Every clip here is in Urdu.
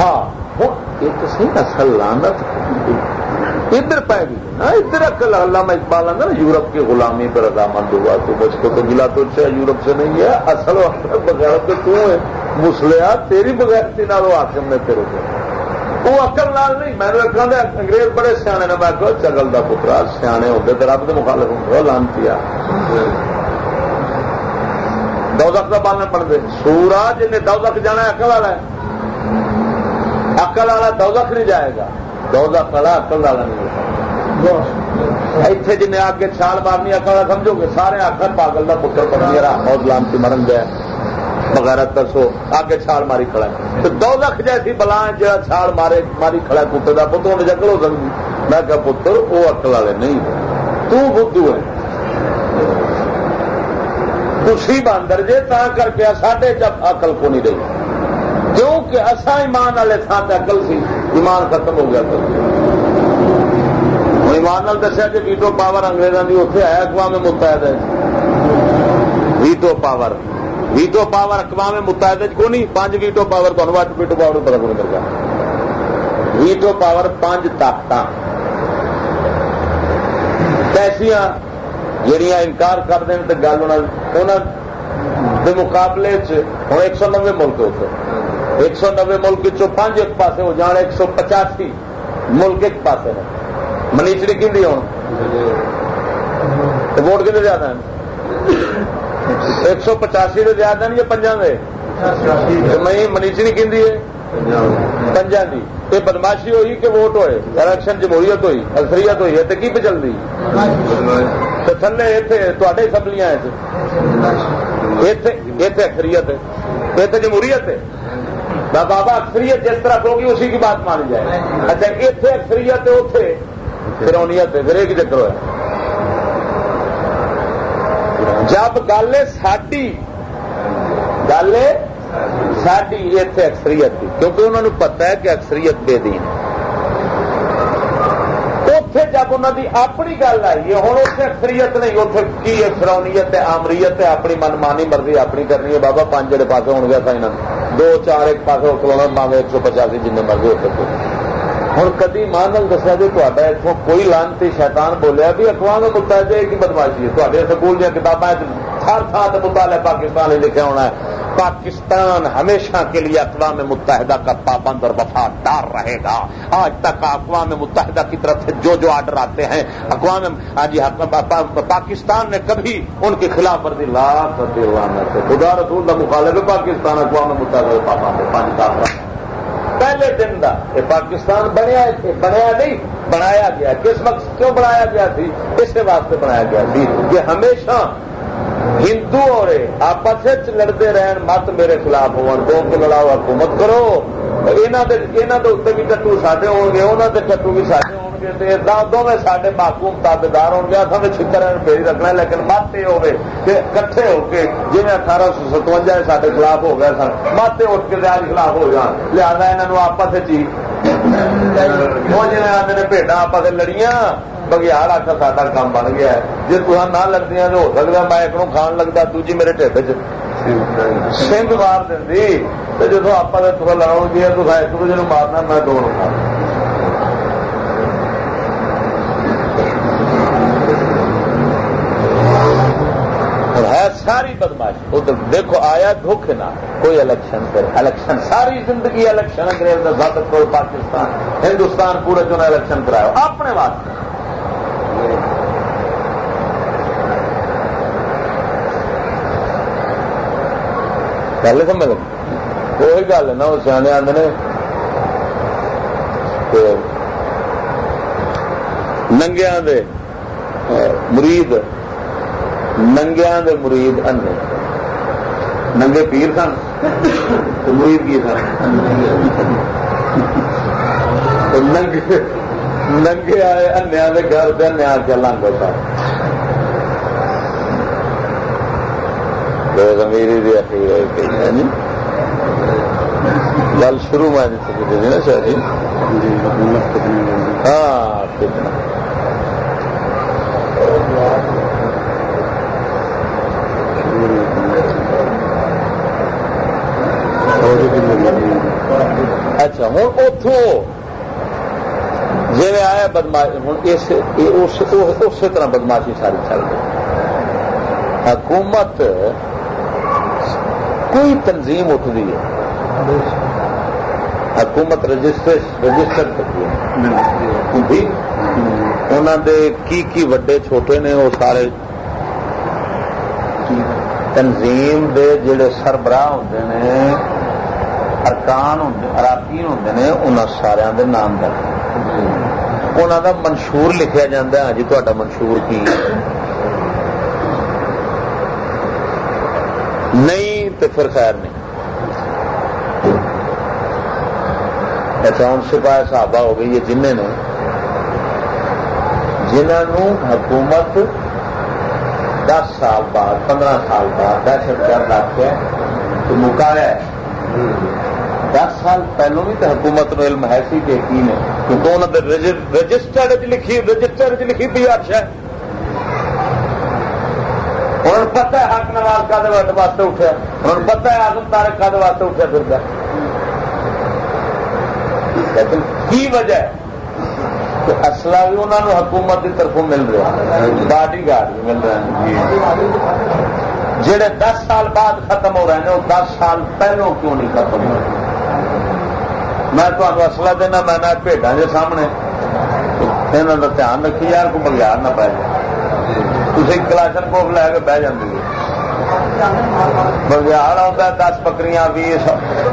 ہاں ایک صحیح اصل لانت ادھر پہ گئی نا ادھر اکل علامہ اقبال آدھا نا یورپ کی غلامی پر رضامند ہوا تو کو تو ملا تو اچھا یورپ سے نہیں ہے اصل بغیر تو تو ہے۔ مسلیا تیری بغیر نہ آخر میں تیرے کو۔ وہ اکل نال نہیں میں نے انگریز بڑے سیانے نے میں کہ چگل کا پترا سیانے ہوتے تو رب کے مخالف ہوں لانتی دوزخ کا پالن پڑھتے سورا جن دوزخ جانا اکل والا ہے۔ اکل والا دوزخ نہیں جائے گا۔ دوزخ والا اکل والا نہیں اتنے جن آگے چھال مارنی اکل والا سمجھو گے؟ سارے آخر پاگل کا پتر پڑھ گیا موت مرن گیا وغیرہ دسو، آگے چھال ماری کھڑا ہے۔ تو دو لکھ جیسی بلا جا چھال مارے، ماری کھڑا کتے کا پتر انہیں جکل ہو سکتی۔ میں کہا، پتر، وہ اکل والے نہیں۔ تو بدھو ہے۔ تھی باندر جے، تا کر کے ساڈے جب اقل کو نہیں رہی کیونکہ اصا ایمان والے تھان سے اقل سی، ایمان ختم ہو گیا تو۔ ایمان نال دسیا کہ ویٹو پاور انگریزوں کی اتنے آیا اقوام متحد ہے۔ Veto power. ویٹو پاور اقوام متحد کو نہیں پانچ ویٹو پاور تمہیں اچھ ویٹو پاور پتا کو نہیں لگا ویٹو پاور پانچ طاقت کیسیا جہیا انکار کر دیں تو گل انہوں مقابلے ہوں ایک سو نبے ملک ہوتے ایک سو نبے ملک چو پانچ ایک پاسے ہو جان ایک سو پچاسی ملک ایک پاسے ہیں منیچڑی کھی ہوں ووٹ کتنے زیادہ ہیں ایک سو پچاسی سے زیادہ نہیں پنجا میں منیچڑی کھی ہے؟ پنجا دی یہ بدماشی ہوئی کہ ووٹ ہوئے؟ الیکشن جمہوریت ہوئی اکثریت ہوئی ہے تو کی پہ چل رہی تھلے اتنے تے سبلیاں اکثریت ہے اتنے جمہوریت ہے بابا اکثریت جس طرح ہوگی اسی کی بات مانی جائے اچھا اتنے اکثریت ہے اتنے فرونیت ہے پھر ایک چکر ہے جب گل ہے ساڈی گل ہے ساری اتنے اکثریت کی کیونکہ انہوں نے پتا ہے کہ اکثریت بے دین اتے جب انہوں کی اپنی گل آئی ہے ہوں اتنے اکثریت نہیں اتنے کی ہے؟ ہے، آمریت ہے، اپنی من مانی مرضی اپنی کرنی ہے۔ بابا، پانچ جڑے پاس ہو گیا تھا انہوں دو، چار، ایک پاس کلونا مانگے ایک سو پچاسی جن مرضی ہو سکے ہوں کدی ماں دسیا جی تا اتوں کوئی لانتی شیطان بولیا بھی اخواہ میں متحد ہے کہ بدماشی ہے۔ تے سکول دیا کتابیں ہر تھان سے مطالعہ پاکستان لکھا ہونا ہے۔ پاکستان ہمیشہ کے لیے اقوام متحدہ کا پابند اور وفادار رہے گا۔ آج تک اقوام متحدہ کی طرف سے جو جو آرڈر آتے ہیں، اقوام ہاں جی ہاں، پاکستان نے کبھی ان کے خلاف ورزی، لا خدا رسول کا مخالف پاکستان اقوام متحدہ پابند پہلے دن کا یہ پاکستان بنیا بنیا نہیں، بنایا گیا۔ کس وقت کیوں بنایا گیا تھی؟ اسی واسطے بنایا گیا تھی کہ ہمیشہ ہندو اور آپس لڑتے رہن، مت میرے خلاف ہو کے لڑاؤ حکومت کرو۔ یہاں بھی ٹٹو سڈے ہو گے انہوں کے ٹٹو بھی سڈے ہو گے دونوں سارے محکوم تابے دار ہو گیا اصل چھتر پھر رکھنا لیکن مت یہ ہوے کہ کٹھے ہو کے جی اٹھارہ سو ستوجا سارے خلاف ہو گئے سن، مت اٹھ کے آج خلاف ہو جان۔ لہٰذا یہاں آپس ہی وہ جی آتے ہیں بھٹا آپس لڑیاں۔ بگیار آخر سا کام بن گیا جی تم نہ لگتی تو ہو سکتا میں ایک کھان لگتا دوجی میرے ٹھڈ چ سنگ مار دیں تو جب آپ تھوڑا لڑاؤ گیا تو ایک دوجے مارنا میں دو ہے ساری بدماش دیکھو آیا دکھ نہ کوئی الیکشن کرے الیکشن ساری زندگی الیکشن انگریز کا پاکستان ہندوستان پورے جو الیکشن کرایا اپنے واسطے گل سمجھ وہی گل ہے نا وہ سیانے آدھے ننگیا دے مرید ننگیا دے مرید انے ننگے پیر سن مرید کی سن ننگے آئے انیا کے گھر سے انیا کے لنگ ہوتا زمیری دی اخیر ہے یعنی گل شروع میں نہیں سکتی تھی نا شاید جی۔ ہاں کتنا اچھا ہوں اتوں جی آیا بدماشی ہوں اسی طرح بدماشی ساری چل رہی۔ حکومت کوئی تنظیم اٹھتی ہے۔ حکومت رجسٹر رجسٹر جی؟ انہوں دے کی کی وڈے چھوٹے نے وہ سارے تنظیم دے جڑے سربراہ ہوں نے، ارکان اراکین ہوں نے ان سارا دے نام درج انہوں کا منشور لکھا جا ہاں جی تا منشور کی؟ نہیں تو پھر خیر نہیں۔ اچھا سپاہ صحابہ ہو گئی یہ جن نے۔ جنہوں حکومت دس سال بعد، پندرہ سال بعد دہشت گرد آخیا تو مکایا دس سال پہلو بھی تو حکومت نو علم ہے سی کہ کی نے۔ کیونکہ انہوں نے رجسٹر لکھی رجسٹر لکھی پی آر شاید ہوں پتا ہے حق نواز کا واسطے اٹھا ہوں پتا ہے آزم تارک کا واسطے اٹھا پھر لیکن کی وجہ ہے؟ کہ اصلا بھی انہوں نے حکومت کی طرف مل رہا باڈی گارڈ بھی مل رہے ہیں جہے دس سال بعد ختم ہو رہے ہیں، وہ دس سال پہلوں کیوں نہیں ختم ہو رہے؟ میں تمہیں اصلا دینا، میں نہ بھٹا کے سامنے۔ یہاں کا دھیان رکھی، یار کو بگیار نہ پی جائے تھی کلاشن کوف لے کے بہ جاتی بگیار آتا دس بکریاں بھی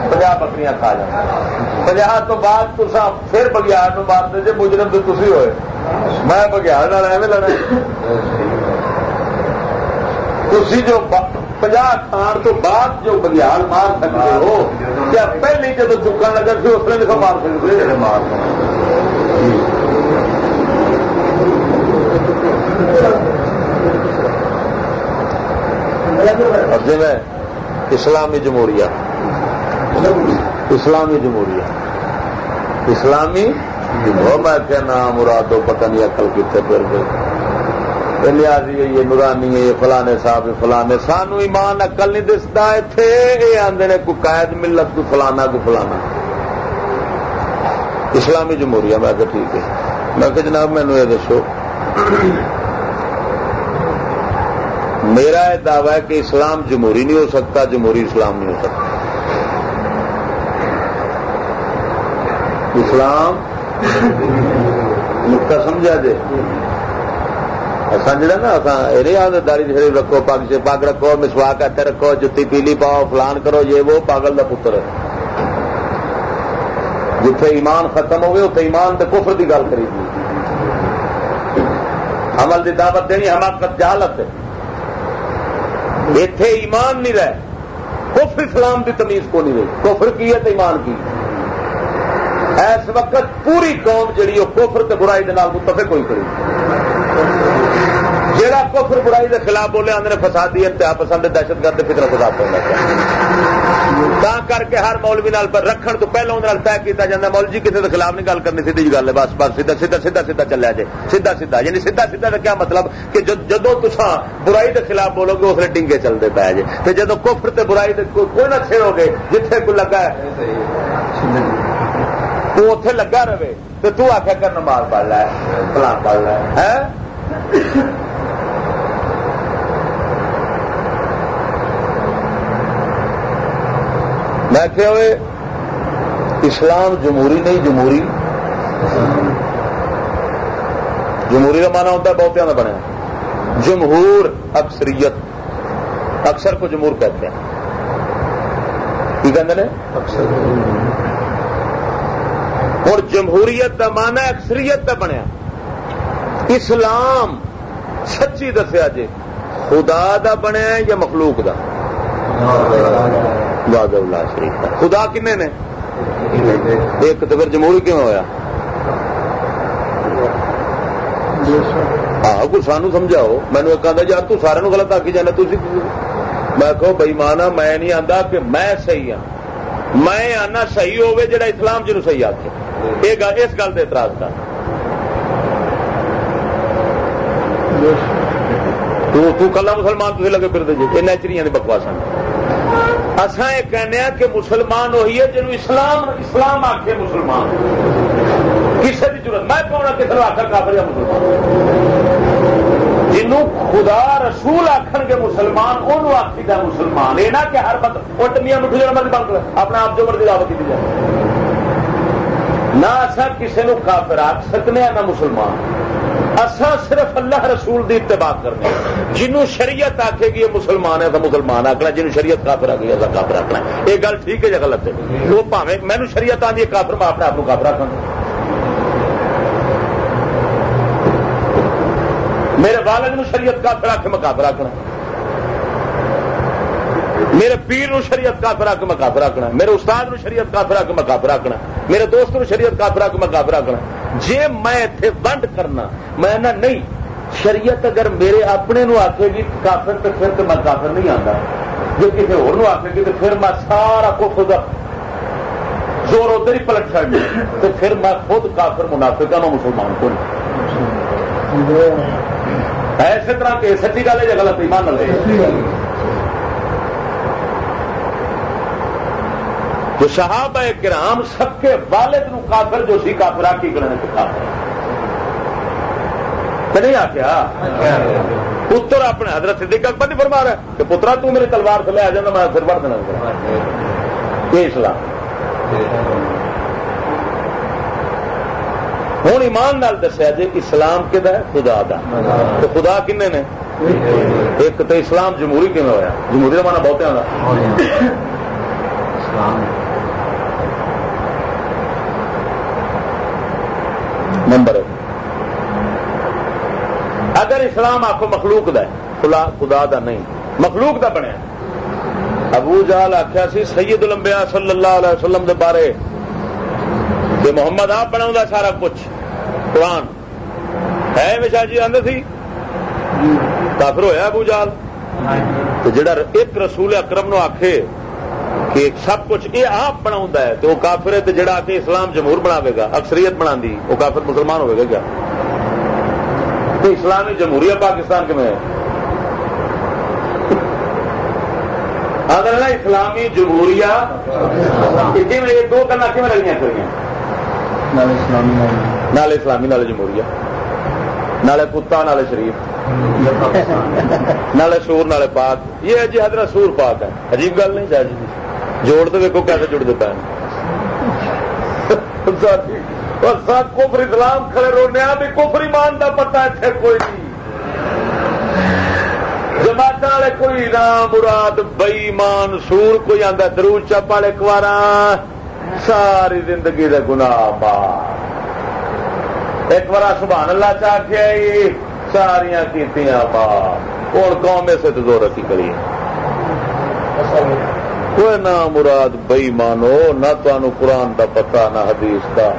پناہ بکریاں کھا جائیں تو بعد تصا پھر بگیار مارتے جی مجرم تو تھی ہوئے میں بگیار ایویں لڑا تھی جو پناہ کھان تو بعد جو بگیار مار سکتے ہو کیا پہلی جب چکن لگا سی اس نے لیے مار سکتے مار اور جی میں اسلامی جمہوریہ۔ اسلامی جمہوریہ۔ اسلامی میں کہنا ہاں، مرادو پتہ نہیں اکل کتنے پھر گئے۔ لیازی ہے یہ نورانی ہے، یہ فلانے صاحب فلانے۔ سانو ایمان اکل نہیں دستا اتنے یہ آدھے نے، کوئی قائد ملت کو فلانا کو فلانا۔ اسلامی جمہوریہ، میں کہ ٹھیک ہے۔ میں کہ جناب مینو یہ دسو۔ میرا یہ دعوی ہے کہ اسلام جمہوری نہیں ہو سکتا، جمہوری اسلام نہیں ہو سکتا۔ اسلام نقطہ سمجھا جی سمجھنا نا آدھے داری شریف رکھو، پگ سے پگ رکھو، مسواک اتنے رکھو، جتی پیلی پاؤ، فلان کرو، یہ وہ پاگل کا پتر ہے۔ جتھے ایمان ختم ہوگی اتنے ایمان کے کفر کی گل کری۔ عمل کی دعوت دینی، حماقت جہالت ہے۔ اتے ایمان نہیں رہے۔ کفر اسلام کی تمیز کو نہیں رہی کفر کی ہے تو ایمان کی۔ اس وقت پوری قوم جڑی وہ کفر تے برائی دے نال متفق ہوئی کری جہاں کفر برائی دے خلاف بولے آدھے فسادی انتہا پسند دہشت گرد فکر خدا پہ تا کر کے ہر مولوی نال پر رکھن تو پہلے اندر طے کیا جاتا مول جی کسی کے خلاف نہیں گل کرنی، سیدھی جی گل ہے، بس بس، سیدھا سیدھا سیدھا سیدھا چلیا جائے سیدھا سیدھا یعنی سیدھا سیدھا کا کیا مطلب؟ کہ جدو تسا برائی کے خلاف بولو گے اس ڈنگے چلتے پے جی تو جدو کفر تے برائی دے کوئی نہ چھڑو گے، جتھے کوئی لگا ہے۔ تو اتے لگا رہے تو تو آخیا کر نماز پڑھ لا فلان پڑھ لا میں کہ ہوئے، اسلام جمہوری نہیں، جمہوری جمہوری کا مانا ہوتا ہے بہت بنیا جمہور اکثریت، اکثر کو جمہور کہتے ہیں۔ کی کہتے ہیں؟ اور جمہوریت کا مانا اکثریت کا بنیا اسلام سچی دسیا جی خدا دا بنیا یا مخلوق دا؟ واد اللہ شریف خدا کن نے؟ ایک تو پھر جمہوری کیوں ہوا ہاں کچھ سانو سمجھاؤ۔ مینو ایک آدھا یار تو سارے غلط آکی جانا تھی میں کہو بئی مانا ہاں، میں نہیں آتا کہ میں صحیح ہاں۔ میں آنا صحیح ہوے جڑا اسلام جنوب صحیح آتے اس گل سے اعتراض کر۔ تو کلا مسلمان تھی لگے پھر جی یہ نیچری بکواس ہاں۔ اصا یہ کہنے ہاں کہ مسلمان وہی ہے جنوب اسلام اسلام آخے مسلمان۔ کسی کی ضرورت، میں کون کسی آخر کافر یا مسلمان؟ جنوں خدا رسول آخر گے مسلمان وہ آخی کا مسلمان۔ یہ نہ کہ ہر بند، وہ ٹمیا مٹھو جا مرضی بند اپنا آپ جو مرضی دعوت کی جائے۔ نہ اصا کسی نو کافر آخ سکنے ہاں نہ مسلمان۔ اصا صرف اللہ رسول دی اتباع کرنے جنوں شریعت آخے گی یہ مسلمان ہے تو مسلمان آخنا جنوں شریعت کافر آ گئی ایسا کافر آخنا یہ گل ٹھیک ہے یا غلط ہے؟ وہ پاوے مینو شریعت آدھی کافر میں اپنے آپ کو کافر آخا میرے والد نو شریعت کافر آخ میں کافر آخنا میرے پیر نو شریعت کافر آ کے میں کافر آخنا میرے استاد نو شریعت کافر آ کے میں کافر آخنا میرے دوست نو شریعت کافر آ کے میں کافر آخنا جی میں اتنے ونڈ کرنا، میں نہیں شریعت اگر میرے اپنے نو آخے گی، کافر تو پھر تو میں کافر نہیں آتا جی کسی ہو آخے گی تو پھر میں سارا کچھ زور ادھر ہی پلٹ چڑنا تو پھر میں خود کافر منافع میں مسلمان کو ایسے طرح کہ سچی گل ہے یا غلط، ایمان لے جو صحابہ کرام سب کے والد نو کافر جو سی کافر کی کرنے کے کافر۔ نہیں آخیا پتر اپنے حضرت صدیق اکبر نہیں فرما رہا ہے کہ پترا، تو میرے تلوار سے لے آ جانا میں پھر بڑھ دینا یہ اسلام۔ ہوں ایمان نال دسیا جی اسلام کہ خدا دا۔ تو خدا کن نے؟ ایک تو اسلام جمہوری کم ہوا جمہوری کا مانا بہت آتا نمبر اسلام آخو مخلوق دا خلا خدا دا نہیں۔ مخلوق دا بنیا۔ ابو جال آخیا سی، سید الانبیاء صلی اللہ علیہ وسلم دے بارے۔ کہ محمد آپ بنا سارا کچھ۔ قرآن۔ ہے مشا جی آدھے سی کافر ہوا ابو جال جڑا ایک رسول اکرم نو آخے کہ سب کچھ یہ آپ بنا ہے، تو وہ کافر ہے جڑا کہ اسلام جمہور بنا گا، اکثریت بنا دی وہ کافر مسلمان ہوئے گا تو اسلامی جمہوریہ پاکستان کے میں اگر نا اسلامی جمہوریہ دو کرنا کیوں لگیاں کریاں نالے اسلامی نالے جمہوریہ۔ نالے کتا نالے شریف۔ نالے سور نالے پاک۔ یہ جی حضرت سور پاک ہے۔ عجیب گل نہیں چاہیے جی۔ جوڑ تو ویکو کیسے جڑ دیتا ہے کفر اسلام کھڑے رونے بھی کفر ایمان کا پتا اتنے کوئی نہیں۔ جماعت والے کوئی نام مراد بئی مان سور، کوئی آتا درو چپ والے اخبار ساری زندگی دے گنا پا ایک بار سبحان اللہ چاہ کے ساریا کی پا ہوں قوم اسے تو زور رکھی کری۔ کوئی نہ مراد بئی مانو نہ تمہوں قرآن دا پتا نہ حدیث کا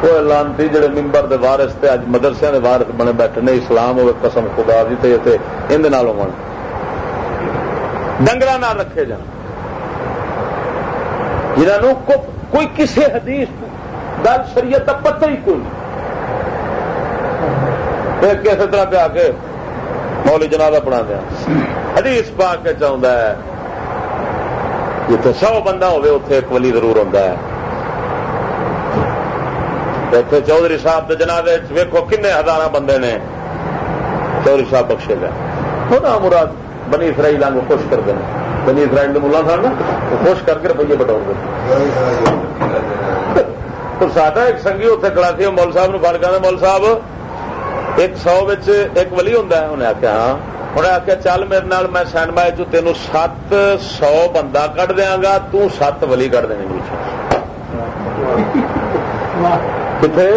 کوئی لانتی جڑے ممبر دے وارس تے اج مدرسے دے وارس بنے بیٹھے نہیں اسلام ہوئے قسم خدا دی تے تے اندے نال ہون ڈنگرا نہ رکھے جان۔ جنہوں کوئی کسی حدیث گل شریعت کا پتہ ہی کوئی پھر کسی طرح پہ آ کے مولی جنازہ پڑھا دیا۔ حدیث پا کے چاہتا ہے۔ جتنے سو بندہ ہوے اتے ایک ولی ضرور ہوتا ہے۔ اتنے چودھری صاحب کے جناب ویکو کن ہزار بندے نے چودھری صاحب بخشے گا۔ خدا مراد بنی اسرائیل کو خوش کر دینا بنی اسرائیل کے ملا سن وہ خوش کر کے روپیے بٹور دے۔ تو ساڈا ایک سنگھی اتنے کلا سی مول صاحب نے فل کرنا مول صاحب، ایک سو ایک ولی ہوں انہیں آخیا ہاں۔ انہیں آخیا چل میرے نال میں سینما تینوں سات سو بندہ کٹ دیا گا تت ولی کٹ دیں گے کتنے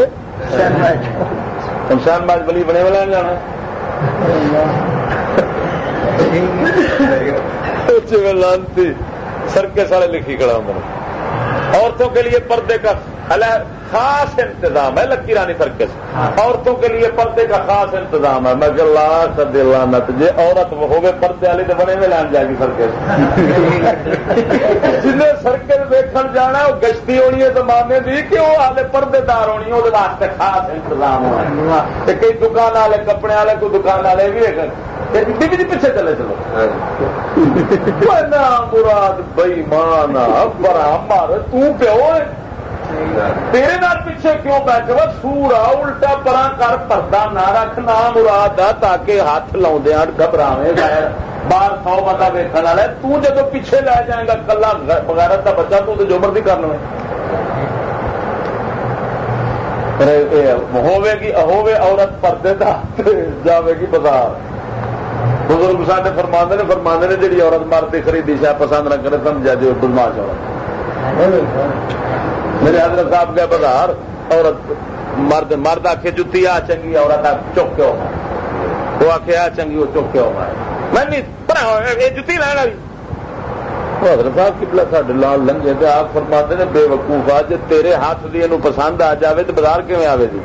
شمشان باز بلی بنے والا جانا۔ لانتی، سرکس والے لکھی کڑا ہوں عورتوں کے لیے پردے کا خاص انتظام ہے لکی رانی سرکس عورتوں کے لیے پردے کا خاص انتظام ہے۔ میں لاکھ لانت جی عورت ہوگی پردے والی تو بنے میں لان جائے گی سرکس جن سرکس دیکھ جا جانا وہ گشتی ہونی ہے زمانے کی کہ وہ آلے پردے دار ہونی وہ خاص انتظام ہونا کئی دکان والے کپڑے والے کوئی دکان والے بھی پیچھے چلے چلو۔ مراد بئی ماں برا مار تیو تیرے نال پیچھے کیوں بیٹھے وہ سور آ الٹا پرا کر، پردہ نہ رکھ نہ مراد آ تاکہ ہاتھ لاؤ گھبراوے باہر سو بندہ ویکن والا تب پیچھے لے جائے گا کلا بغیر کا بچہ، تو جو مرضی کر لو ہوے گی ہوے عورت پردے دا جاوے گی بازار۔ بزرگ سارے فرماندے نے فرماندے نے جی عورت مرد خریدی شاید پسند نہ کرے، سمجھا جی بدماش عورت میرے حضرت صاحب گئے بازار عورت مرد مرد آ کے جتی آ چنگی عورت چک کے ہونا وہ آ کے آ چنگی وہ چک کے ہونا میں جتی لینا بھی حضرت صاحب کی پلا سڈے لال لنگے تو آپ فرماتے نے بے وقوف آ جی تیرے ہاتھ دی پسند آ جائے تو بازار کیون آئے گی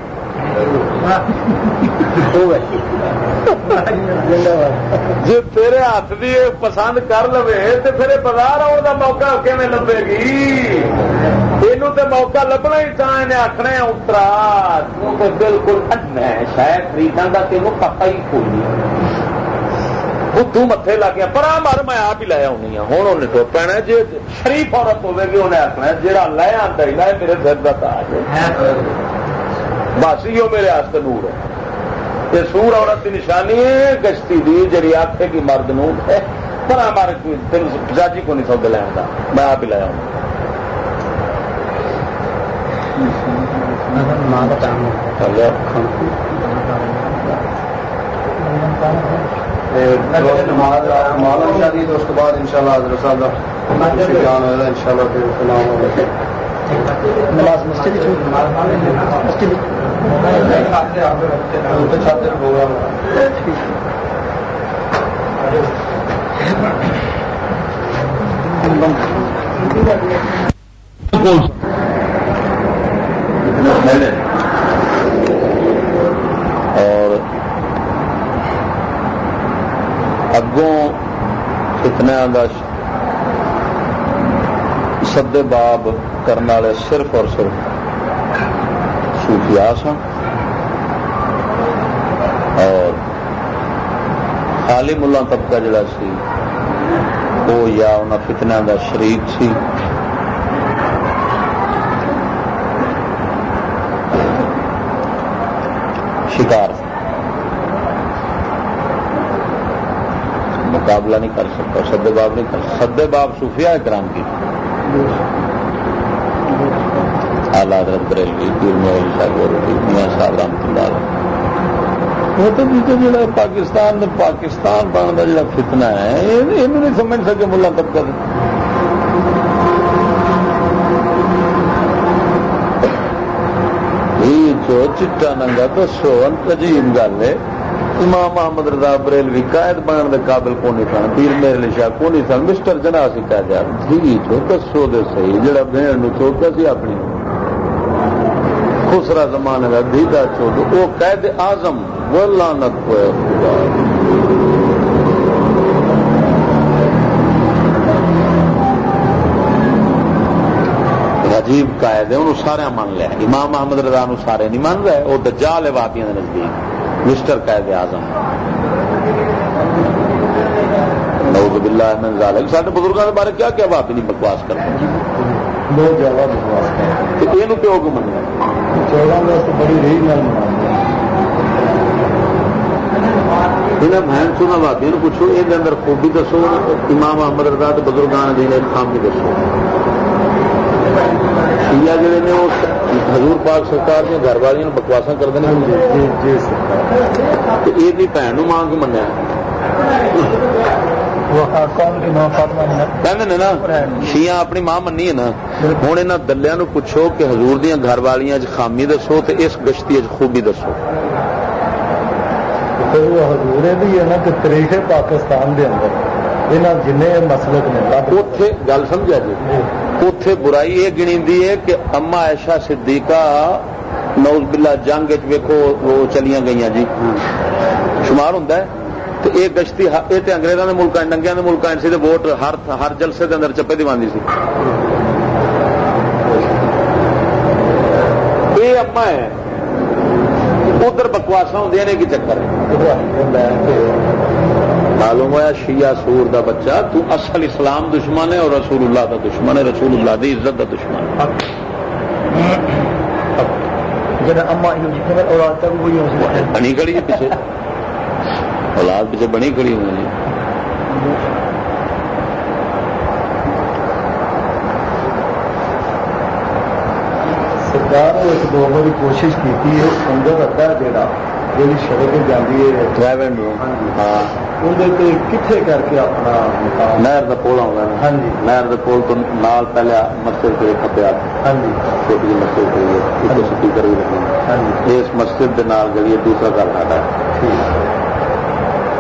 جی تیرے ہاتھ بھی پسند کر لو تو پھر بازار آؤ کا موقع کیون لبے گی؟ یہ موقع لبنا ہی انہیں آخنا اترا تو بالکل شاید خریدنا کا تینوں پتا ہی کوئی بدھو متے لگ گیا پر مر میں آپ ہی لے آنی ہوں ہوں انہیں تو پینا جی شریف عورت ہوگی انہیں آخنا جہاں لے آتا ہی میرے سر کا تاج بس یہ میرے آستے نور ہے۔ یہ سور عورت کی نشانی ہے، گشتی دی جی آخے کی مرد نو پر ہمارے تین جاجی کو نہیں سوتے لین کا میں آپ ہی لایا ہوں شادی اس بعد ان شاء اللہ حضرت صاحب ان شاء اللہ مسجد اور اگوں اتنا سدے باب کرنے والے صرف اور صرف سن اور خالی ملا طبقہ جڑا سی وہ یا ان فتنیا کا شریک سی۔ شکار۔ مقابلہ نہیں کر سکتا، سدے باب نہیں کر سدے باب صوفیہ کرام کی۔ آلہ حضرت بریلوی پیر محل شاہ میاں صاحب رحمت اللہ وہ تو جا پاکستان پاکستان بننے کا جڑا فتنا ہے، یہ نہیں سمجھ سکے ملا طبقہ چٹا ننگا تو سو عجیب گل ہے۔ امام محمد رضا بریلوی قائد بننے کے قابل کو نہیں سن، پیر میرے شاہ کو نہیں سن، مسٹر جنا سی کہہ دیا جی چو دسو دے صحیح، جڑا بہن چوکا سی اپنی خسرا زمانے کا دیدا چھوڑ وہ قید آزم وہ لانت ہوئے عجیب قائد ہے، انہوں سارا من لیا۔ امام محمد رضا نو سارے نہیں من رہے، وہ دجال ہے واپیاں نزدیک۔ مسٹر قائد آزم نعوذ باللہ من ذالک۔ سارے بزرگوں کے بارے کیا کیا واپی نہیں بکواس کرتے؟ بہت زیادہ بکواس کرتے یہ پیو کو چودہ بڑی رہی گل بہن سونا بھابی پوچھو یہ اندر خوبی دسو امام احمد رضا تو بزرگان جی نے خامی دسو۔ شیعہ جڑے نے وہ حضور پاک سرکار دیا گھر والی بکواسا کرتے ہیں یہ بھن مانگ منیا شیاں اپنی ماں منی ہے نا ہوں یہاں دلیا پوچھو کہ حضور دیا گھر والیا خامی دسو تو اس گشتی خوبی دسو حضور بھی ہے نا کہ تاریخ پاکستان دے اندر مسلک نے گل سمجھا جی اتے برائی یہ گنی ہے کہ اما ایشا صدیقہ نوز بلا جنگ وہ چلیاں گئی جی شمار ہوں یہ گشتی یہ تو اگریزوں کے ملک ڈنگیا کے ملک سی تو ووٹ ہر ہر جلسے کے اندر چپے دی باندھی سی۔ یہ اما ہے۔ ادھر بکواسا ہوں نے کی چکر؟ معلوم ہوا شیعہ سور دا بچہ تو اصل اسلام دشمن ہے اور رسول اللہ دا دشمن ہے رسول اللہ دی عزت دا دشمن ہے۔ اما اور پیچھے۔ اولاد پیچھے بنی کھڑی ہوئی سرکار ایک دو بار کوشش کی اندر ادا جا جی سڑک جاتی ہے۔ ہاں۔ اندر کتنے کر کے اپنا نہر کا پول آؤں ہاں جی۔ نہر کے پول تو نال پہلے مسجد کے کپے ہاں جی۔ چھوٹی جی مسجد کری ہے سپیکر بھی لگے ہاں جی۔ اس مسجد کے نال جی دوسرا گھر ساڈا۔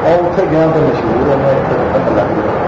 اور اتنے گیا تو مشہور ہے میں پتہ لگ گیا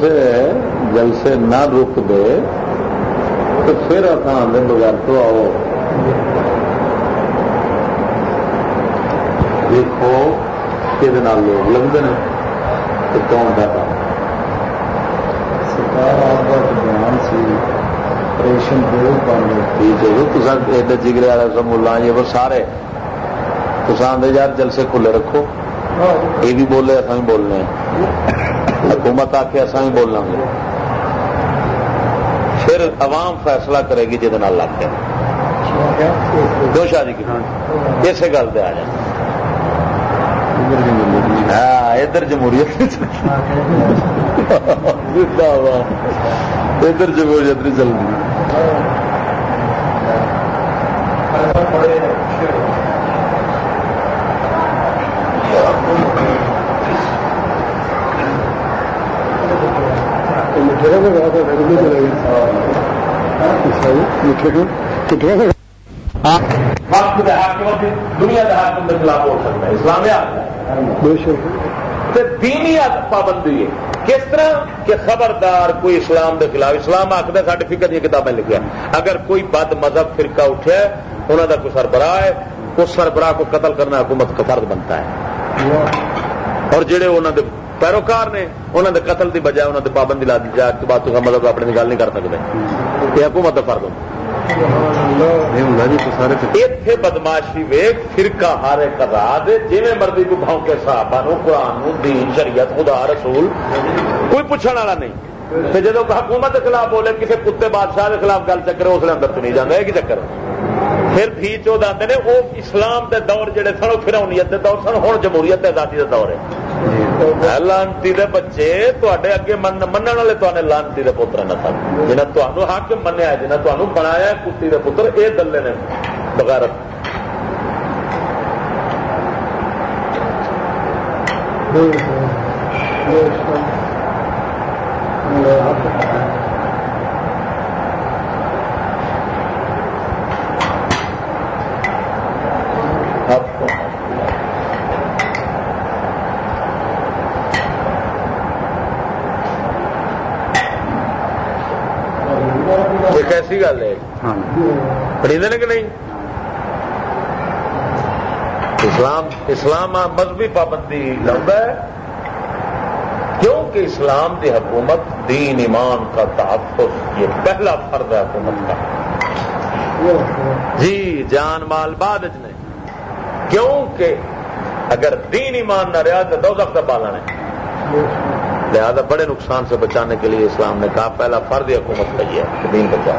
پاس جلسے نہ رک دے تو پھر آدھے بغیر تو آؤ۔ دیکھو کہ لوگ لگتے ہیں تو کون کام سرکار آپ کا بیان سی آپریشن ٹھیک ہے ایڈے جگرے والے سب ملا یہ وہ سارے۔ تو آدھے یار جلسے کھلے رکھو۔ یہ بھی بولے اصل بھی بولنے حکومت آ کے اصل بھی بولنا گے پھر عوام فیصلہ کرے گی جہد لگ کے دو شادی کی اسی گل پہ آ جائیں ہاں ادھر جمہوریت ادھر جمہوریت نہیں چلتی وقت دنیا کے حاکم کے خلاف ہو سکتا ہے اسلام دینی پابندی ہے کس طرح کہ خبردار کوئی اسلام کے خلاف اسلام آخر سارے فکر دیا کتابیں لکھا اگر کوئی بد مذہب فرقہ اٹھا انہوں کا کوئی سربراہ ہے اس سربراہ کو قتل کرنا حکومت کا فرض بنتا ہے اور جڑے انہوں نے پیروکار نے انہوں نے قتل کی بجائے انہوں نے پابندی لا دی جائے تو بعد تو مطلب اپنے گل نہیں کر سکتے۔ یہ حکومت کا فرض ہوتا اتے بدماشی ویگ فرقہ ہر ایک آزاد جی مرضی کو بھاؤ کے صحابہ نو قرآن دین شریعت خدا رسول کوئی پوچھنے والا نہیں۔ پھر جب حکومت کے خلاف بولے کسی کتے بادشاہ کے خلاف گل چکر اس اندر تو نہیں جانا کہ چکر پھر بھی چود آتے ہیں وہ اسلام کے دور جڑے سن وہ فرونیت کے دور سن ہوں جمہوریت آزادی کا دور ہے۔ لانتی دے بچے تے اگے من والے تے لانتی دے پتر نہ سن جنہیں تمہیں حق منیا جنہیں تمہیں بنایا کتی دے پتر یہ دلے نے بغیر ایسی گل ہے؟ پڑھی کہ نہیں؟ اسلام اسلام مذہبی پابندی ہے۔ کیونکہ اسلام کی حکومت دین ایمان کا تحفظ یہ پہلا فرد ہے حکومت کا۔ جی جان مال بعد نے۔ کیونکہ اگر دین ایمان نہ رہا تو دو دفتر پالنا ہے لہذا بڑے نقصان سے بچانے کے لیے اسلام نے کہا، پہلا فرد حکومت کا یہ ہے دین بچا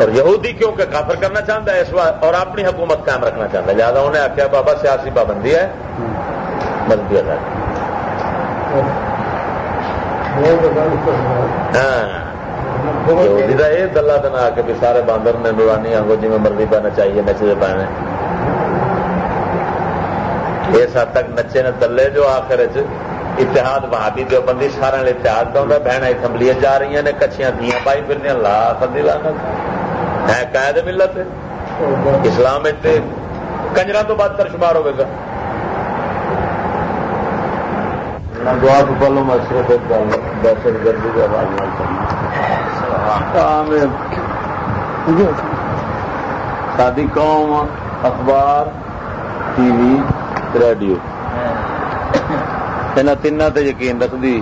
اور یہودی کیونکہ کافر کرنا چاہتا ہے؟ اس وقت اور اپنی حکومت قائم رکھنا چاہتا ہے۔ لہٰذا انہیں آخیا بابا سیاسی پابندی ہے۔ مذہبی آزادی۔ ہاں۔ یہ دلہ دن کے بھی سارے باندر نے نورانی آگو جی میں مرضی پہنا چاہیے نچے پہنے۔ اس حد تک نچے نے دلے جو آخر اتحاد وہابی جو بندی سارے اتحاد کا ہوتا بہن اسمبلی جا رہی ہیں کچھیاں دیا پائی پھر لا سدی لانت ہے قائد ملت اسلام کنجر تو بعد تر شمار ہوگا مشرف دہشت گردی کا سادی قوم اخبار ٹی وی۔ ریڈیو یہاں تین تے یقین رکھتی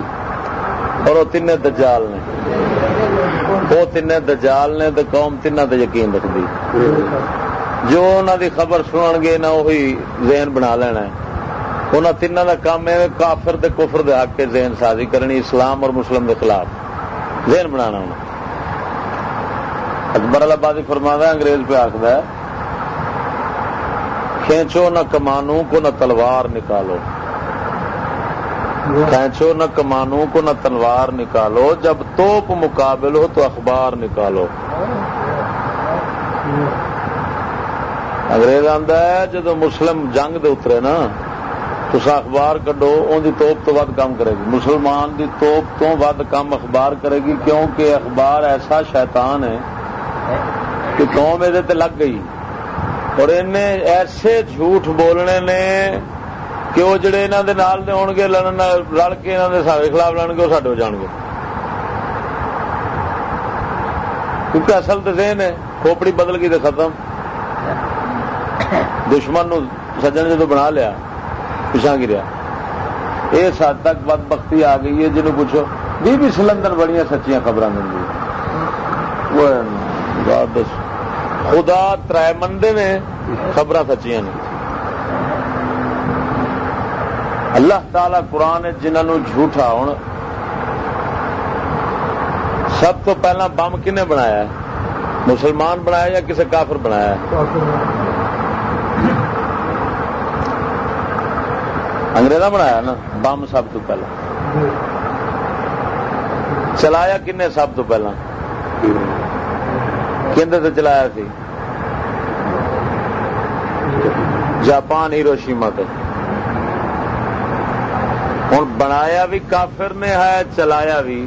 اور وہ تین دجال نے وہ تین دجال نے تو قوم تین تے یقین رکھتی جو انہوں دی خبر سنن گے نہ وہی ذہن بنا لینا ہے انہوں تین کا کام ہے کافر دے کفر دے حق کے ذہن سازی کرنی اسلام اور مسلم دے خلاف ذہن بنا اکبر آبادی فرما انگریز پہ آخر ہے کھینچو نہ کمانوں کو نہ تلوار نکالو۔ کھینچو نہ کمانوں کو نہ تلوار نکالو۔ جب توپ مقابل ہو تو اخبار نکالو۔ انگریز آتا ہے جب مسلم جنگ دے اترے نا تو اخبار کڈو ان کی توپ تو ود کام کرے گی۔ مسلمان دی توپ تو ود کام اخبار کرے گی کیونکہ اخبار ایسا شیطان ہے کہ قوم یہ لگ گئی۔ اور انہیں ایسے جھوٹ بولنے نے کہ وہ جڑے انہوں دے نال دے ہون گے لڑن رل کے انہوں دے سارے خلاف لڑن گے، وہ سڈے ہو جان گے۔ کیونکہ اصل تو ذہن ہے، کھوپڑی بدل گئی تو ختم۔ دشمن نو سجن جدو بنا لیا پچھا گریا۔ اس حد تک بد بختی آ گئی ہے، جنہوں پوچھو، بی بی سلندر بڑی سچیاں خبر مل گئی خدا تر مندے نے خبر سچیاں نے۔ اللہ تعالی قرآن جنہوں جھوٹا ہوں سب تو پہلا بم کنے بنایا مسلمان بنایا یا کسی کافر بنایا انگریزا بنایا نا، بم سب تو پہلا۔ چلایا کن سب تو پہلا؟ سے چلایا سی؟ جاپان ہیرو شیما ہوں بنایا بھی کافر نے ہے، چلایا بھی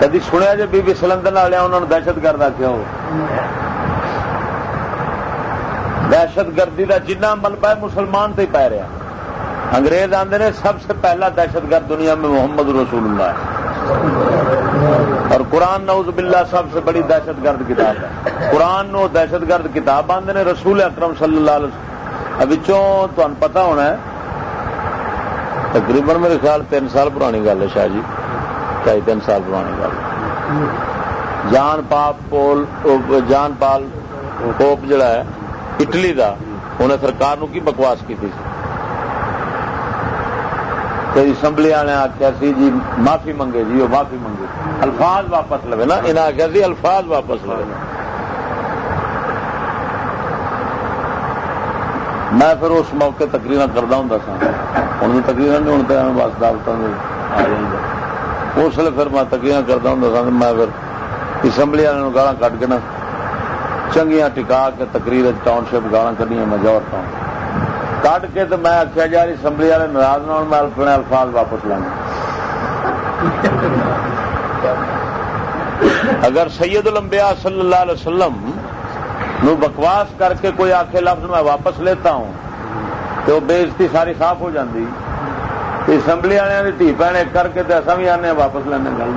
کدی سنیا جی بی سلندر والے انہوں نے دہشت گرد آخیا ہو دہشت گردی کا جنہ ملبہ ہے مسلمان سے ہی پی رہا انگریز آتے نے سب سے پہلا دہشت گرد دنیا میں محمد رسول اللہ ہے۔ اور قرآن نوز باللہ سب سے بڑی دہشت گرد کتاب ہے۔ قرآن نو دہشت گرد کتاب آدھے نے رسول اکرم صلی اللہ علیہ وسلم۔ اب پتا ہونا ہے، تقریباً میرے خیال تین سال پرانی گل ہے شاہ جی۔ ڈھائی جی، تین سال پرانی گل۔ جان پاپ پول، جان پال پوپ جڑا ہے، اٹلی دا۔ انہیں سرکار نو کی بکواس کی تھی اسمبلی والے آخیا سی جی معافی منگے جی وہ معافی منگے۔ الفاظ واپس لو نا انہیں آخیا سی الفاظ واپس لو میں پھر اس موقع تقریر کرتا ہوں سا ہوں تقریر نہیں ہوں تو بس دعوتوں آ جائیں اس لیے پھر میں تقریر کرتا ہوں سا میں پھر اسمبلی والے گالا کٹ کے نا، چنگیاں ٹکا کے تقریر ٹاؤن شپ گالا کھڑی میں جوہر ٹاؤن۔ کٹ کے تو میں آخیا جا رہی اسمبلی والے ناراض نہ میں اپنے الفاظ واپس لینا اگر سید الانبیاء صلی اللہ علیہ وسلم نو بکواس کر کے کوئی آخے لفظ میں واپس لیتا ہوں تو بےزتی ساری صاف ہو جاتی اسمبلی والے کی دھی بہن کر کے تو ایسا بھی آنے واپس لینے گل۔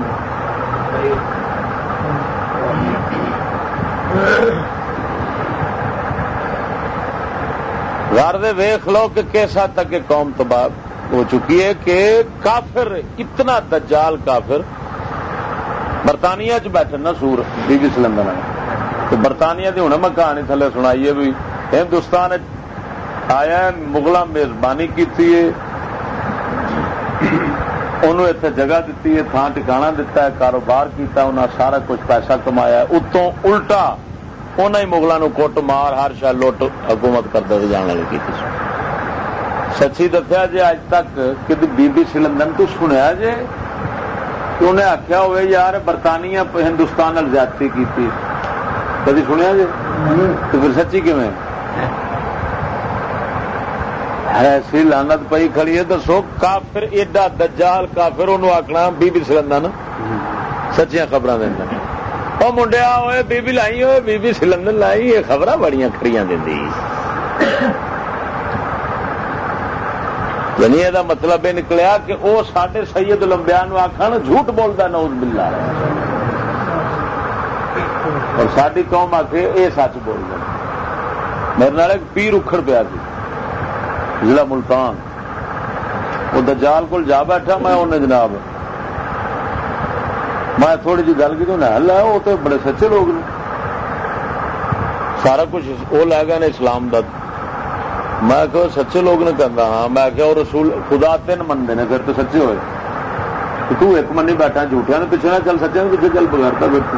گھر ویخ لو کہ کس حد تک قوم تباہ ہو چکی ہے کہ کافر، اتنا دجال کافر۔ برطانیہ چ بیٹھے نا سور بی بی سلندر۔ تو برطانیہ کی ہوں میں کہانی تھلے سنائی ہے بھی۔ ہندوستان آیا مغلہ میزبانی کی اتنے جگہ دیتی ہے تھان ٹکانا دتا ہے، کاروبار کیتا انہیں سارا کچھ پیسہ کمایا اتوں الٹا انہیں ہی مغلوں کوٹ مار ہر شاید لوٹ حکومت کرتے ہوئے جانے لگی سچی دسیا جی اج تک کہ بی بی سلندن تو سنیا جی کہ انہیں آخیا ہوئے یار برطانیہ ہندوستان زیادتی کی کدی سنیا جی تو پھر سچی کیون ایسی لانت پی کھڑی ہے، دسو کافر ایڈا دجال کافر، انہوں آخنا بی بی سلندا نا سچیاں خبر دینا وہ منڈیا ہوئے بی بی لائی ہوئے بی بی سلندر لائی یہ خبر بڑی کھڑیاں دینی یعنی یہ مطلب یہ نکلیا کہ وہ سڈے سید لمبیا آخر جھوٹ بولتا نوز بلا اور ساری قوم آ کے یہ سچ بول رہا میرے نال ایک پیر اکھڑ پیا ضلع ملتان وہ دجال کو جا بیٹھا میں انہیں جناب میں تھوڑی جی گل کی تو ہل ہے، وہ تو بڑے سچے لوگ نے۔ سارا کچھ وہ لے گئے اسلام کا میں کہ سچے لوگ نے کہنا ہاں میں کہ رسول خدا تین منتے ہیں پھر تو سچے ہوئے۔ تو ایک منی بیٹھا جھوٹیا نے پیچھے نہ چل سچے پیچھے چل، بغیرتا بیٹھے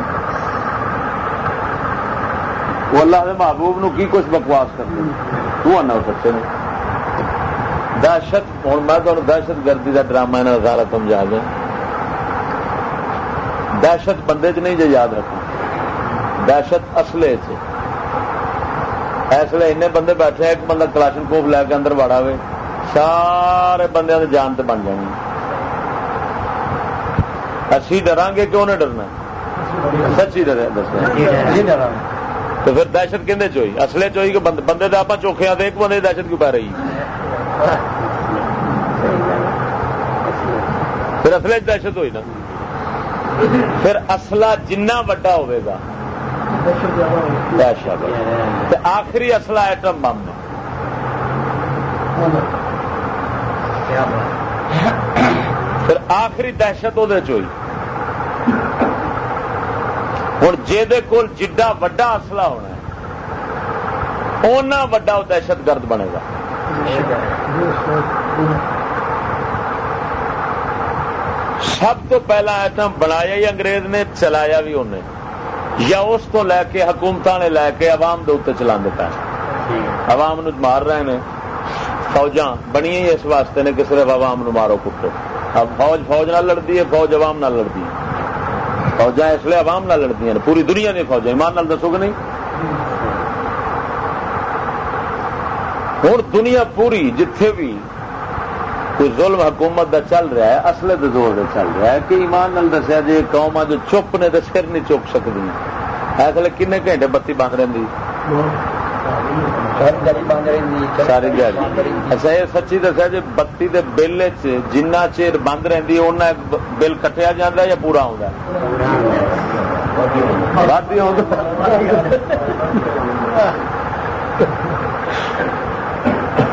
وہ اللہ کے محبوب نو کی کچھ بکواس کرتے تو آنا سچے نے۔ دہشت ہوں میں تمہیں دہشت گردی کا ڈرامہ یہاں سارا سمجھا دیں دہشت بندے چ نہیں جی یاد رکھنا دہشت اصلے چ۔ اس لیے این بندے بیٹھے ایک بندہ کلاشن کوف لے کے اندر واڑا ہوئے۔ سارے بندے جان سے بن جائیں۔ اچھی ڈرا گے کیوں نہیں ڈرنا؟ سچی ڈر تو پھر دہشت کھے چوئی اصلے چوئی کہ بندے تو آپ چوکھے آتے ایک بندے دہشت کیوں پی رہی؟ پھر اصل دہشت ہوئی نا۔ پھر اصلا جنہ وڈا ہوئے گا؟ آخری اصلا آئٹم بم ہے۔ پھر آخری دہشت وہ چوئی ہوں کول جڈا وڈا اصلا ہونا اُنہ وڈا دہشت گرد بنے گا۔ سب تو پہلا آئٹم بنایا ہی انگریز نے چلایا بھی انہیں یا اس کو لے کے حکومت نے لے کے عوام دے اتنے چلا دیتا ہے عوام نو مار رہے ہیں فوجاں بنی اس واسطے نے کہ صرف عوام نو مارو کٹو اب فوج فوج نہ لڑتی ہے فوج عوام نہ لڑتی ہے فوجاں اس لیے عوام نہ لڑتی ہیں پوری دنیا کی فوجیں ایمان نال دسو گے نہیں ہوں دنیا پوری جتھے بھی کوئی ظلم حکومت دا چل رہا ہے اصل زور دے چل رہا ہے کہ ایمان نال دسیا جی قوم جو چپ نے تو سر نہیں چک سکتی ایسے کن گھنٹے بتی بند رہی ساری دیہی اچھا یہ سچی دسیا جی بتی کے بل جنہ چیر بند رہی اُن بل کٹیا جا یا پورا آ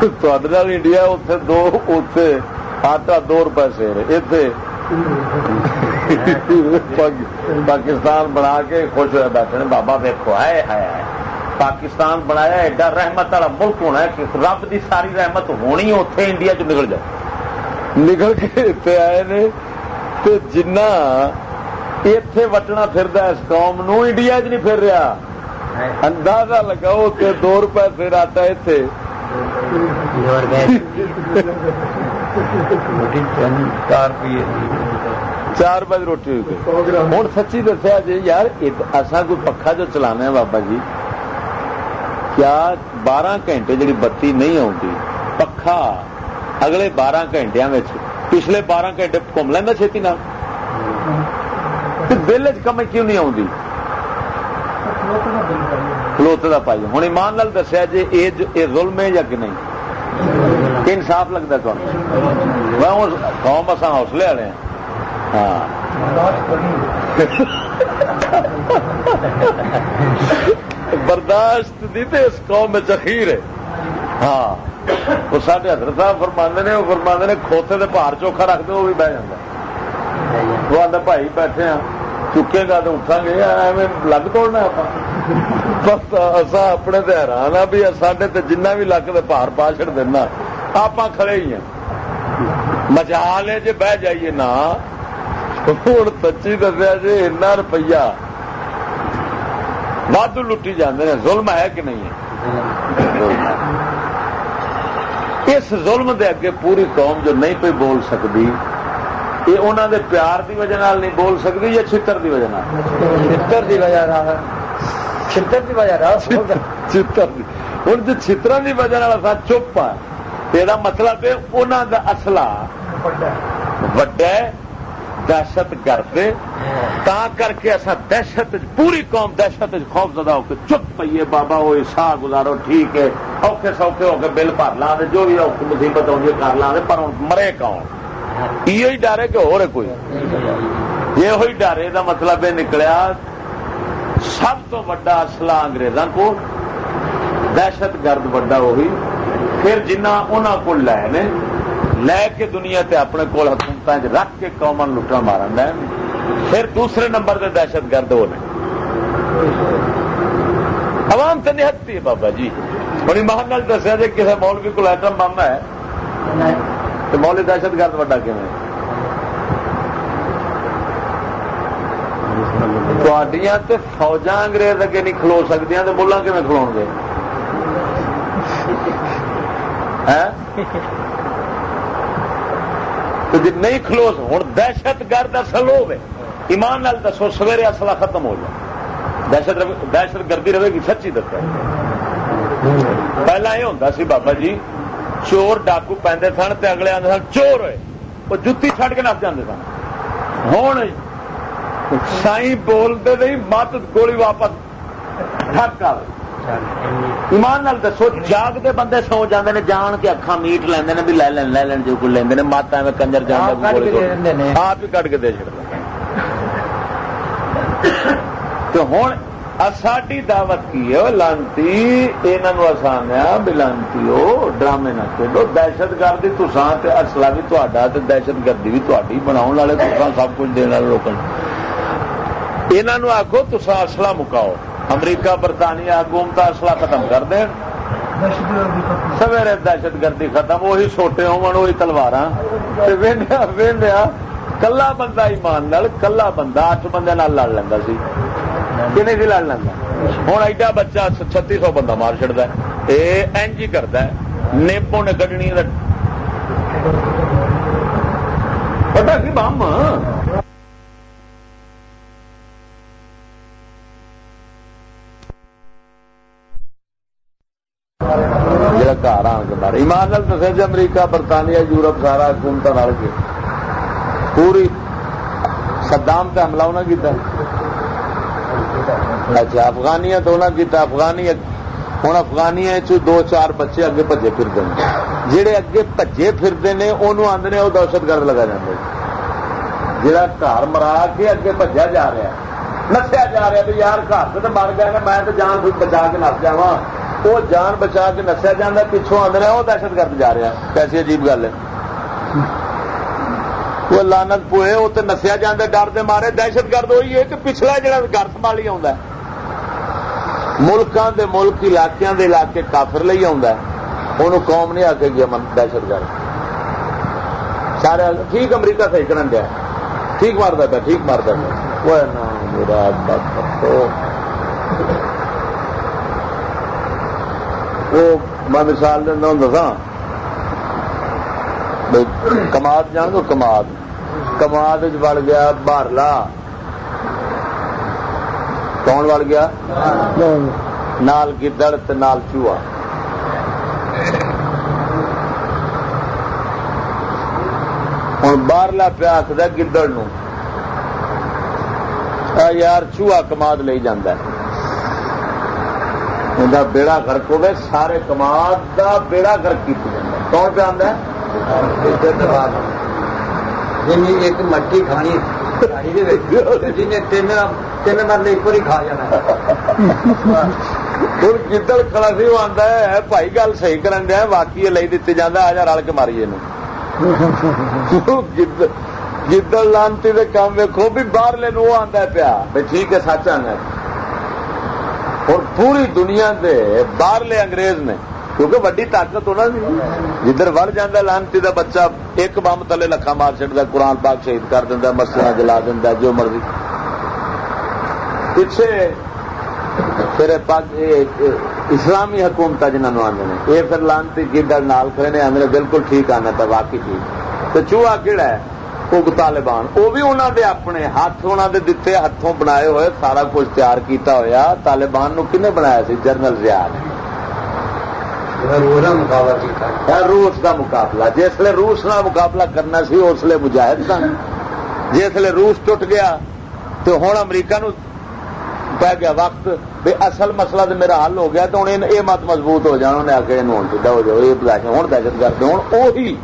انڈیا اتے دو اتے آٹا دو روپئے سیر اتے پاکستان بنا کے خوش ہوا بیٹھے بابا ویکو ہے پاکستان بنایا ایڈا رحمت والا ملک ہونا ہے کہ رب کی ساری رحمت ہونی اتے انڈیا چ نکل جائے نکل کے اتنے آئے نے جنا اتے وٹنا پھر اس قوم نو انڈیا چ نہیں پھر رہا اندازہ لگاؤ کہ دو روپئے پھر آتا اتنے چار بجے روٹی ہوں سچی دسیا جی یار اصا کوئی پکا جو چلانا بابا جی کیا بارہ گھنٹے جی بتی نہیں آتی پکا اگلے بارہ گھنٹے پچھلے بارہ گھنٹے گھوم لینا چھتی نہ؟ بل چم کیوں نہیں آتی کلوتے کا پائی۔ ہوں ایمان لال دسیا جی یہ ظلم ہے یا کہ نہیں؟ انصاف لگتا تمہیں قوم اصا حوصلے والے ہاں۔ برداشت دی تو اس قوم میں چخیر ہے۔ ہاں۔ وہ سارے حضرت صاحب فرمانے نے، وہ فرمانے نے کھوتے کے پار چوکھا رکھ دو وہ بھی بہ جاتا وہ آدھا بھائی بیٹھے ہیں چکے گا تو اٹھا گے۔ ایویں لگ توڑنا بس اصا اپنے تو حیران ہاں بھی سڈے تو جنہ بھی لک کے پار پا چڑ دینا۔ آپ کھڑے ہی ہیں۔ مجال ہے جی بہ جائیے نا۔ ہوں سچی دسیا جی اینا روپیہ وادو لٹی جانے ظلم ہے کہ نہیں ہے؟ اس ظلم دے اگے پوری قوم جو نہیں پہ بول سکتی یہ انہوں دے پیار دی وجہ نال نہیں بول سکتی یا چھتر دی وجہ چتر کی وجہ چتر کی وجہ چتر ہوں جو چتر کی وجہ چپ آ یہ مطلب ہے انہوں کا اصلا وڈا دہشت گرد تا کر کے اصا دہشت پوری قوم دہشت خوف زدہ ہو کے چپ پیے بابا وہ سا گزارو ٹھیک ہے۔ اوکھے سوکھے ہو کے بل بھر لا دے جو بھی مصیبت آئی کر لا دے پر مرے کون؟ یہ ڈر ہے کہ ہو رہے کوئی؟ یہ ڈر یہ مطلب یہ نکلیا سب تو وا اصلا اگریزوں کو دہشت گرد وڈا وہی پھر جنہ انہوں کو لے لے کے دنیا تے اپنے کول حکومت رکھ کے قوم لٹن مارن پھر دوسرے نمبر دے دہشت گرد وہ عوام تو نہتی ہے بابا جی۔ بڑی مہان دسیا جی کسی مولوی کو ایٹم بم ہے۔ تو مولوی دہشت گرد وڈا کیون فوجاں انگریز اگے نہیں کھلو سکتی تو ملا کیون کھلو گے؟ تو جی نہیں کھلو ہوں دہشت گرد اصل ہوے ایمان نال دسو، سویرے اصلا ختم ہو جائے۔ دہشت دہشت گردی رہے گی سچی دسا پہلا یہ ہوتا سی بابا جی چور ڈاکو پہ سن تے اگلے آتے سن، چور ہوئے۔ وہ جتی چھڈ کے نس جاتے سن۔ ہوں سائی بولتے نہیں مت گولی واپس ٹھک آ ایمان نال دسو جاگتے بندے سو جاندے نے جان کے اکھا میٹ لیندے نے بھی لے لین لے لین جو کچھ لیندے نے مات ایویں کنجر جان آپ ہی کٹ کے دے چڑ تو ہوں ساڈی دعوت کی ہے لانتی یہاں آسانیا بھی لانتی ہو ڈرامے نہ کھیلو دہشت گردی تسان اصلا بھی تا دہشت گردی بھی تھی بنا والے تسان سب کچھ دن والے لوگ یہاں آخو تسا اصلا مکاؤ۔ امریکہ برطانیہ حکومت اصلا ختم کر دیں سویرے دہشت گردی ختم، وہی سوٹے وہی تلوار کلا بندہ ایمان نال، کلا بندہ اٹھ بندے لڑ لینا سی۔ کہ نہیں سی لڑ لینا ہوں ایڈا بچہ چھتی سو بندہ مار چڑتا یہ اینج ہی کرتا ہے۔ نیپو نے کڈنی پتا سی بم گھر آن کے مارے ایمان دسے جی امریکہ، برطانیہ، یورپ سارا حکومت رل کے۔ پوری سدام پہ حملہ انہیں کیتا اچھا افغانیاں تو انہیں کیتا افغانی ہوں افغانیا دو چار بچے اگے بجے پھرتے ہیں۔ جہے اگے بجے پھرتے ہیں انہوں آدھے وہ دہشت گرد لگا جاتے جہاں گھر مرا کے اگے بجیا جا رہا نسیا جا رہا بھی یار گھر سے تو مر گیا میں تو جان بچا کے نس جا وہ جان بچا کے نسیا جانا پچھوں آدھے وہ دہشت گرد جا رہا کیسی عجیب گل ہے۔ وہ لانت پوئے وہ تو نسیا جانا ڈر دے مارے، دہشت گرد وہی ہے کہ پچھلا جڑا گھر سنبھالی آ ملکوں دے ملک علاقوں دے علاقے کافر لے آن قوم نہیں آ کے گیا دہشت گرد سارے ٹھیک امریکہ صحیح کرن دیا ٹھیک مارتا پہ ٹھیک مارتا پہ وہ میرا وہ میں مثال دینا ہوں دسا کماد جان گو کماد۔ کماد بڑ گیا بارلا کون بڑ گیا؟ نال گدڑ نال چوہا۔ ہوں باہرلا پیا آخد گدڑ یار چوہا کماد لے جانا ان بیڑا گرک ہوگا سارے کماد کا بیڑا گرک کی کون پہ آتا ہے جن ایک مٹی کھانی جن تین تین مرلے ایک بار کھا جانا ہوں گدڑ کھڑا سی وہ آتا ہے بھائی گل صحیح کرن دیا واقعی لے دیتے جانا آ جا رل کے ماریے گدڑ لانتی کے کام ویکو بھی باہر لے وہ آتا ہے پیا بھائی ٹھیک ہے سچ آنا اور پوری دنیا دے باہرلے انگریز نے، کیونکہ وڈی طاقت ہونا سی جدھر وڑ جانا لانتی دا بچہ ایک بم تلے لکھا مار چڑھتا قرآن پاک شہید کر دینا مسئلہ جلا دینا جو مرضی۔ پچھے پھر اسلامی حکومت جنہوں آدھے یہ پھر لانتی گدڑ نال کھڑے نے آدھے بالکل ٹھیک آنا تھا واقعی ٹھیک۔ تو چوہا کہڑا ہے؟ وہ طالبان وہ بھی انہوں دے اپنے ہاتھ انہوں دے دیتے ہاتھوں بنائے ہوئے سارا کچھ تیار کیتا ہویا طالبان نو کنے بنایا سی جنرل ریاض روس کا مقابلہ جسے روس نہ مقابلہ کرنا سی اس لیے مجاہد سن جسے روس ٹوٹ گیا تو ہوں امریکہ نو پی گیا وقت بھی اصل مسئلہ تو میرا حل ہو گیا تو ہوں یہ مت مضبوط ہو جانا انہیں آ کے ہوں ہو جاؤ یہ ہوں دہشت گرد ہوں وہی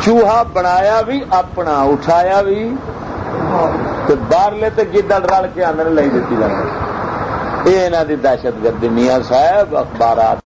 چوہا بنایا بھی، اپنا اٹھایا بھی باہر باہرلے تو گدڑ رل کے آدھے لے جی دیتی جانا یہ یہاں کی دہشت گردی میاں صاحب، اخبارات۔